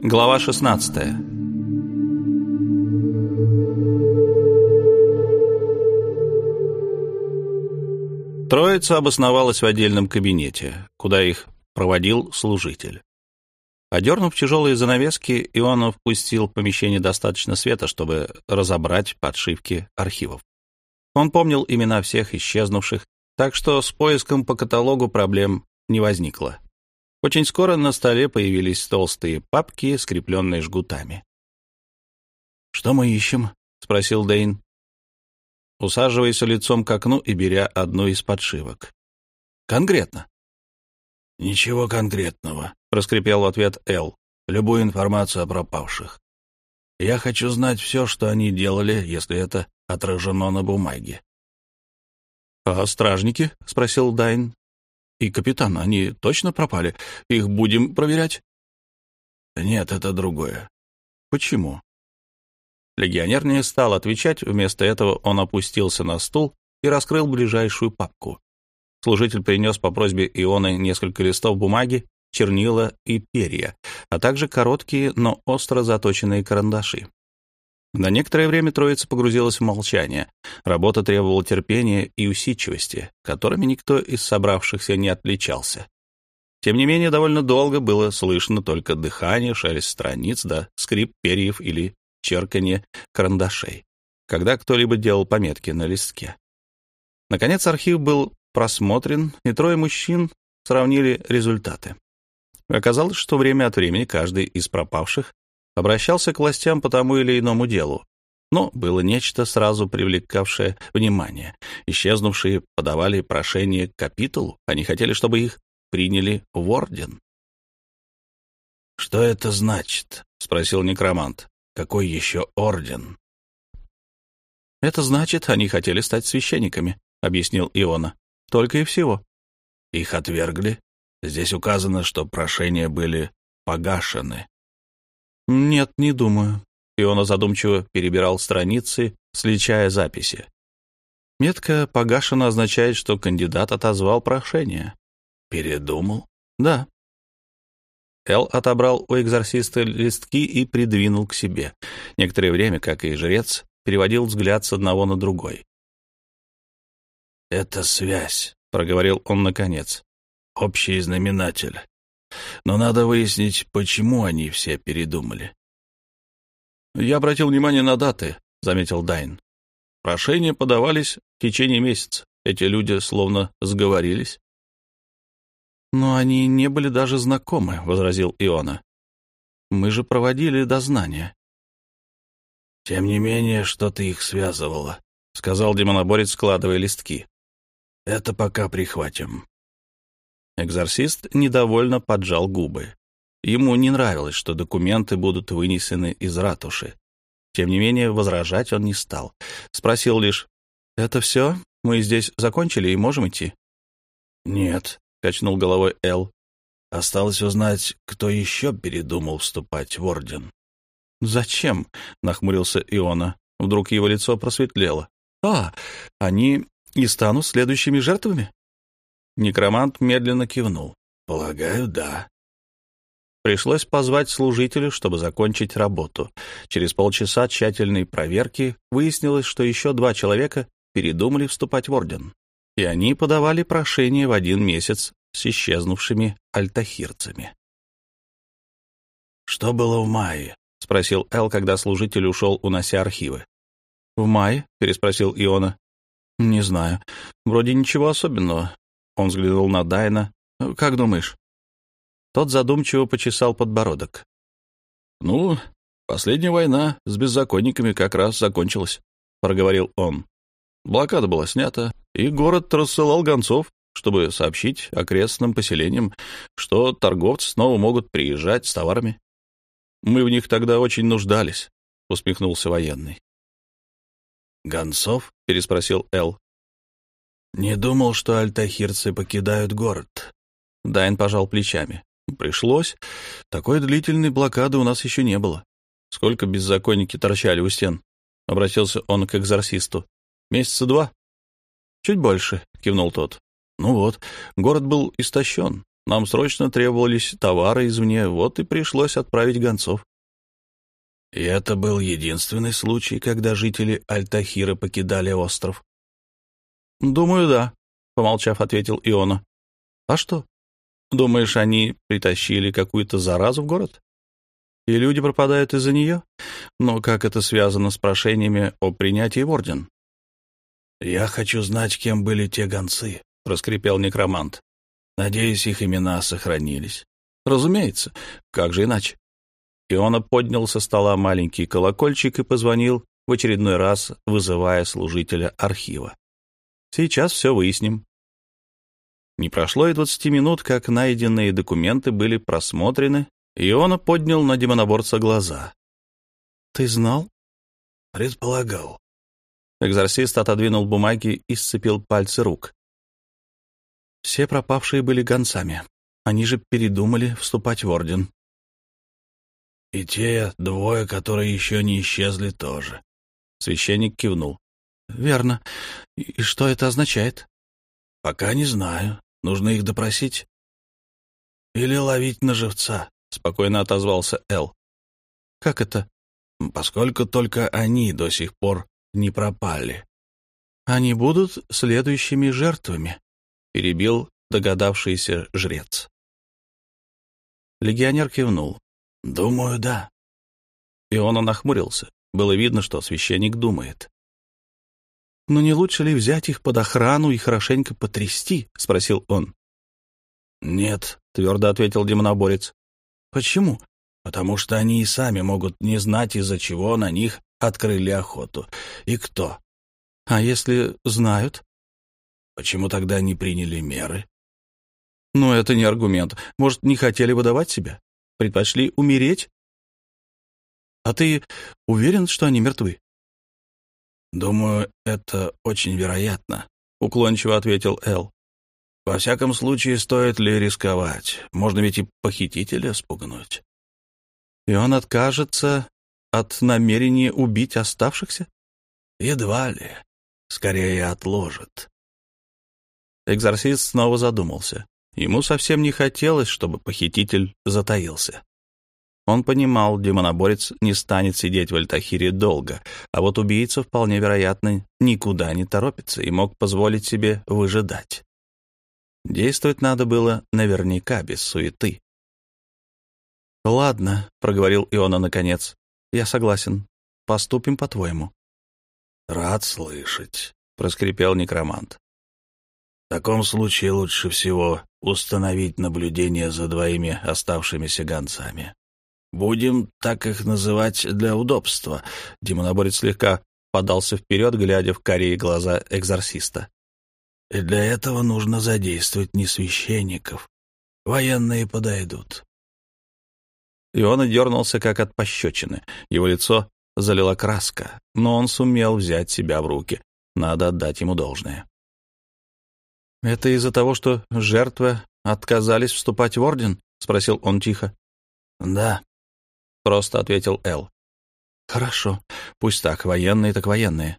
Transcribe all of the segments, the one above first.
Глава 16 Троица обосновалась в отдельном кабинете, куда их проводил служитель. Одернув тяжелые занавески, Ионов впустил в помещение достаточно света, чтобы разобрать подшивки архивов. Он помнил имена всех исчезнувших, так что с поиском по каталогу проблем не возникло. Очень скоро на столе появились толстые папки, скрепленные жгутами. «Что мы ищем?» — спросил Дейн, усаживаясь лицом к окну и беря одну из подшивок. «Конкретно?» «Ничего конкретного», — проскрипел в ответ Эл. «Любую информацию о пропавших. Я хочу знать все, что они делали, если это отражено на бумаге». «А стражники?» — спросил Дайн и капитан, они точно пропали? Их будем проверять?» «Нет, это другое». «Почему?» Легионер не стал отвечать, вместо этого он опустился на стул и раскрыл ближайшую папку. Служитель принес по просьбе Ионы несколько листов бумаги, чернила и перья, а также короткие, но остро заточенные карандаши. На некоторое время троица погрузилась в молчание. Работа требовала терпения и усидчивости, которыми никто из собравшихся не отличался. Тем не менее, довольно долго было слышно только дыхание, шелест страниц да скрип перьев или черканье карандашей, когда кто-либо делал пометки на листке. Наконец архив был просмотрен, и трое мужчин сравнили результаты. Оказалось, что время от времени каждый из пропавших обращался к властям по тому или иному делу. Но было нечто, сразу привлекавшее внимание. Исчезнувшие подавали прошение к капитулу. Они хотели, чтобы их приняли в орден. «Что это значит?» — спросил некромант. «Какой еще орден?» «Это значит, они хотели стать священниками», — объяснил Иона. «Только и всего». «Их отвергли? Здесь указано, что прошения были погашены». «Нет, не думаю». Иона задумчиво перебирал страницы, сличая записи. Метка погашена означает, что кандидат отозвал прошение. «Передумал?» «Да». Эл отобрал у экзорциста листки и придвинул к себе. Некоторое время, как и жрец, переводил взгляд с одного на другой. «Это связь», — проговорил он наконец. «Общий знаменатель. Но надо выяснить, почему они все передумали. «Я обратил внимание на даты», — заметил Дайн. «Прошения подавались в течение месяца. Эти люди словно сговорились». «Но они не были даже знакомы», — возразил Иона. «Мы же проводили дознание». «Тем не менее, что-то их связывало», — сказал демоноборец, складывая листки. «Это пока прихватим. Экзорцист недовольно поджал губы. Ему не нравилось, что документы будут вынесены из ратуши. Тем не менее, возражать он не стал. Спросил лишь, «Это все? Мы здесь закончили и можем идти?» «Нет», — качнул головой Эл. «Осталось узнать, кто еще передумал вступать в Орден». «Зачем?» — нахмурился Иона. Вдруг его лицо просветлело. «А, они и станут следующими жертвами?» Некромант медленно кивнул. «Полагаю, да». Пришлось позвать служителя, чтобы закончить работу. Через полчаса тщательной проверки выяснилось, что еще два человека передумали вступать в орден. И они подавали прошение в один месяц с исчезнувшими альтахирцами. «Что было в мае?» — спросил Эл, когда служитель ушел, унося архивы. «В мае?» — переспросил Иона. «Не знаю. Вроде ничего особенного. Он взглянул на Дайна. «Как думаешь?» Тот задумчиво почесал подбородок. «Ну, последняя война с беззаконниками как раз закончилась», — проговорил он. Блокада была снята, и город рассылал гонцов, чтобы сообщить окрестным поселениям, что торговцы снова могут приезжать с товарами. Мы в них тогда очень нуждались, — усмехнулся военный. «Гонцов?» — переспросил Эл. «Не думал, что альтахирцы покидают город». Дайн пожал плечами. «Пришлось. Такой длительной блокады у нас еще не было. Сколько беззаконники торчали у стен?» Обратился он к экзорсисту. «Месяца два?» «Чуть больше», — кивнул тот. «Ну вот, город был истощен. Нам срочно требовались товары извне, вот и пришлось отправить гонцов. И это был единственный случай, когда жители Альтахира покидали остров. «Думаю, да», — помолчав, ответил Иона. «А что? Думаешь, они притащили какую-то заразу в город? И люди пропадают из-за нее? Но как это связано с прошениями о принятии в орден?» «Я хочу знать, кем были те гонцы», — проскрипел некромант. «Надеюсь, их имена сохранились». «Разумеется. Как же иначе?» Иона поднял со стола маленький колокольчик и позвонил в очередной раз, вызывая служителя архива. «Сейчас все выясним». Не прошло и двадцати минут, как найденные документы были просмотрены, и Иона поднял на демоноборца глаза. «Ты знал?» «Предполагал». Экзорцист отодвинул бумаги и сцепил пальцы рук. Все пропавшие были гонцами. Они же передумали вступать в орден. И те двое, которые еще не исчезли, тоже. Священник кивнул. Верно. И что это означает? Пока не знаю. Нужно их допросить. Или ловить на живца, спокойно отозвался Эл. Как это? Поскольку только они до сих пор не пропали. Они будут следующими жертвами, перебил догадавшийся жрец. Легионер кивнул. «Думаю, да». И он нахмурился. Было видно, что священник думает. «Но не лучше ли взять их под охрану и хорошенько потрясти?» — спросил он. «Нет», — твердо ответил демоноборец. «Почему?» «Потому что они и сами могут не знать, из-за чего на них открыли охоту. И кто». «А если знают?» «Почему тогда не приняли меры?» «Ну, это не аргумент. Может, не хотели выдавать себя?» предпочли умереть? А ты уверен, что они мертвы? Думаю, это очень вероятно, уклончиво ответил Эл. Во всяком случае, стоит ли рисковать? Можно ведь и похитителя спугнуть. И он откажется от намерения убить оставшихся? Едва ли. Скорее отложит. Экзорцист снова задумался. Ему совсем не хотелось, чтобы похититель затаился. Он понимал, демоноборец не станет сидеть в Альтахире долго, а вот убийца, вполне вероятно, никуда не торопится и мог позволить себе выжидать. Действовать надо было наверняка, без суеты. «Ладно», — проговорил Иона наконец, — «я согласен. Поступим по-твоему». «Рад слышать», — проскрипел некромант. «В таком случае лучше всего установить наблюдение за двоими оставшимися гонцами. Будем так их называть для удобства. Демоноборец слегка подался вперед, глядя в карие глаза экзорциста. И для этого нужно задействовать не священников. Военные подойдут. И он дернулся, как от пощечины. Его лицо залила краска, но он сумел взять себя в руки. Надо отдать ему должное. «Это из-за того, что жертвы отказались вступать в орден?» — спросил он тихо. «Да», — просто ответил Эл. «Хорошо. Пусть так, военные так военные».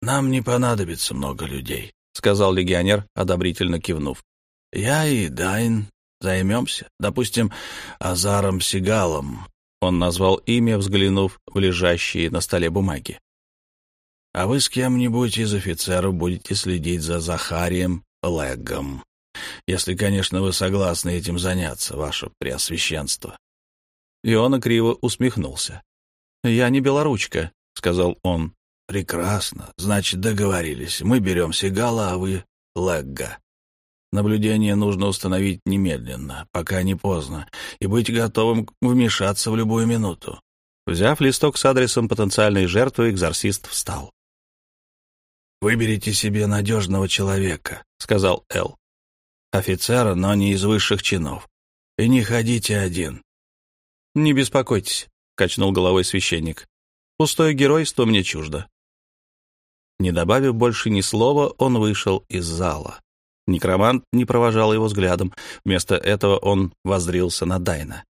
«Нам не понадобится много людей», — сказал легионер, одобрительно кивнув. «Я и Дайн займемся. Допустим, Азаром Сигалом». Он назвал имя, взглянув в лежащие на столе бумаги. А вы с кем-нибудь из офицеров будете следить за Захарием Леггом. Если, конечно, вы согласны этим заняться, ваше преосвященство. Иона криво усмехнулся. «Я не белоручка», — сказал он. «Прекрасно. Значит, договорились. Мы берем Сигала, а вы — Легга. Наблюдение нужно установить немедленно, пока не поздно, и быть готовым вмешаться в любую минуту». Взяв листок с адресом потенциальной жертвы, экзорцист встал. «Выберите себе надежного человека», — сказал Эл. «Офицера, но не из высших чинов. И не ходите один». «Не беспокойтесь», — качнул головой священник. «Пустое геройство мне чуждо». Не добавив больше ни слова, он вышел из зала. Некромант не провожал его взглядом. Вместо этого он воздрился на Дайна.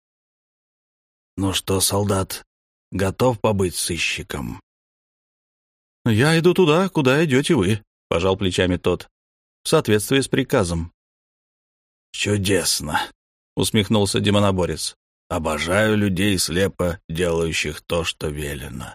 «Ну что, солдат, готов побыть сыщиком?» «Я иду туда, куда идете вы», — пожал плечами тот, — «в соответствии с приказом». «Чудесно!» — усмехнулся демоноборец. «Обожаю людей, слепо делающих то, что велено.